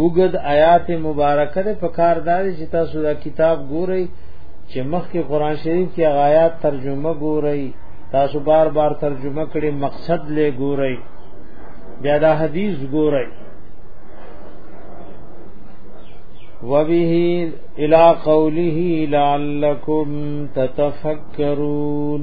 وګد آیات مبارکه ده په کار دار چې تاسو دا کتاب ګورئ چې مخکې قران شریف کې آیات ترجمه ګورئ تاسو بار بار ترجمه کړي مقصد لې ګورئ بیا دا حدیث ګورئ وبه الى قوله لعلكم تتفكرون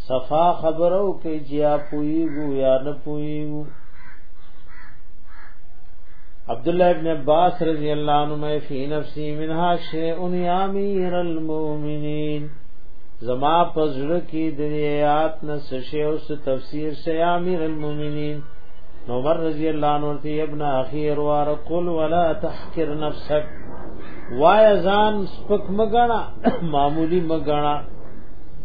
صفا خبرو کې جیا پویګو یا نه پویګو عبد الله ابن عباس رضی الله عنهما فی نفسی منها شیء یا امیر المؤمنین زما پزړه کې د آیات نه سشه او تفسیر سے امیر المؤمنین نو عمر رضی الله عنه ورته ابن اخیر وار قل ولا تحقر نفسک وای ځان سپک مګنا معمولی مګنا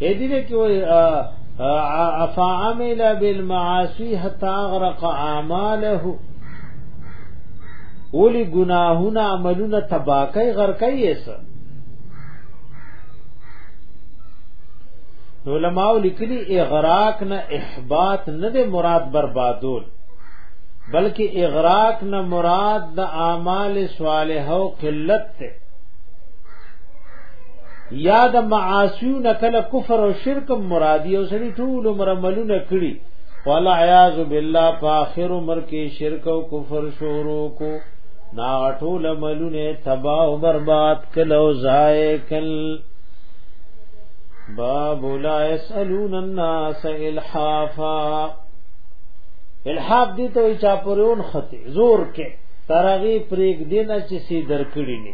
اې دې نه کې وای افا عمل بالمعاصي حتا اغرق اعماله اولی گناهونه عملونه تباکی غرقی ایسا علماء لیکلی اغراق نه احباط نه د مراد بربادول بلکې اغراق نه مراد د اعمال صالحه او قلت ته یا د معاصیو نکل کفر او شرک مرادی او سړي ټول عمر عملونه کړی ولا عیاذ بالله په اخر عمر کې شرک او کفر شروع کو نا ټول عملونه تباہ او برباد کلو زایکل باب لا يسالون الناس الحافا الحاف دي ته چا پرون خته زور کې ترغی پرېګ دینه چې سي درکړي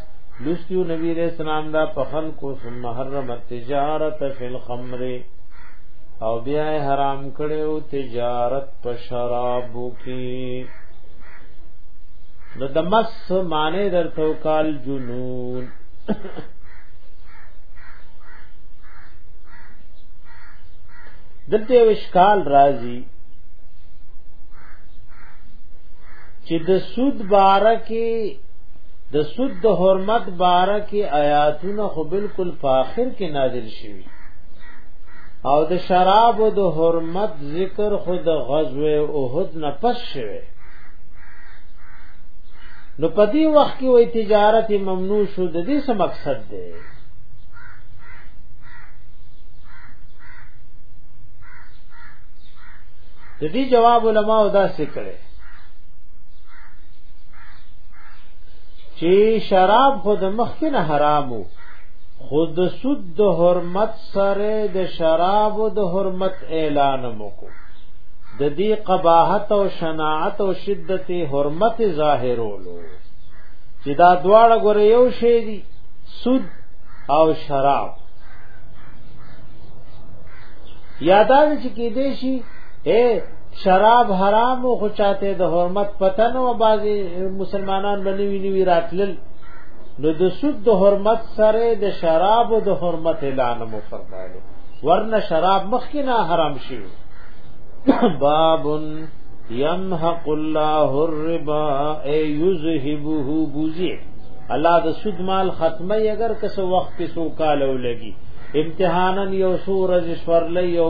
لستیو نبی علیہ السلام دا پخن کو ثم حرم التجارت فی الخمر او بیا حرام کړو تجارت په شرابو کې نو د مس معنی در توکال جنون دلته وشکال راځي چې د سود بارکه د سود د حرمت باره کې آیاتونه خو بالکل په آخر کې نازل شوي او د شراب د حرمت ذکر خو د غزوه احد نه پس شوه نو په دې وخت کې وې تجارت ممنوع شو د دې څه مقصد دی د دې جواب علماء دا څه کړي چې شراب خو د مخکې نه حرامو خود سود د حرمت سره د شراب د حرمت اعلان مکو د دې قباحت او شناعت او شدت حرمت ظاهرولو چې دا دواړه ګره یو شی دي سود او شراب یاداوی چې کې دې شي اے شراب حرام خو چاته د حرمت پته نو بازي مسلمانان بنوي نیوی راتلل نو د سود د حرمت سره د شراب د حرمت اعلان مو فرمایلو ورنه شراب مخکې نه حرام شي باب يمحق الله الربا اي يذهبه بوزي الله د سود مال ختمه اگر کس وخت کې سو کال ولګي امتحانن یو سور از شورلې یو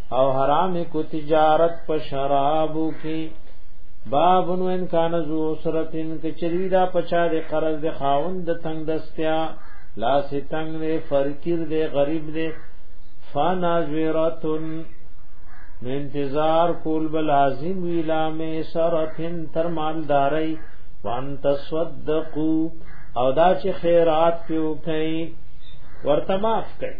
او حرام کو تجارت په شرابو کې باب نو ان کان ذو سرتن ک چری دا پچا د قرض د خاوند د تنگ دستیا لا ستنگ دے فرکر دے غریب دے فانا زویرتن نو انتظار کول بل عظیم ویلا می سرتن تر مالداري وان تصدقو او دا چې خیرات پیو کوي ورته معاف کوي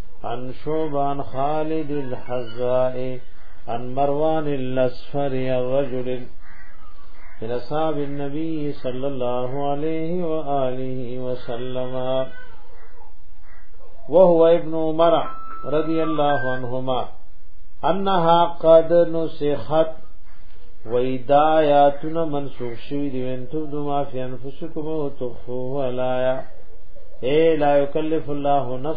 عن شعبان خالد الحزاء عن مروان الأسفر الرجل من اصحاب النبي صلى الله عليه واله وسلم وهو ابن عمر رضي الله عنهما انها قد نسخت ویدایاتنا منسوخ شوی دی وانتو دما فی انفسکم و تخفوه علایا اے لا یکلف اللہ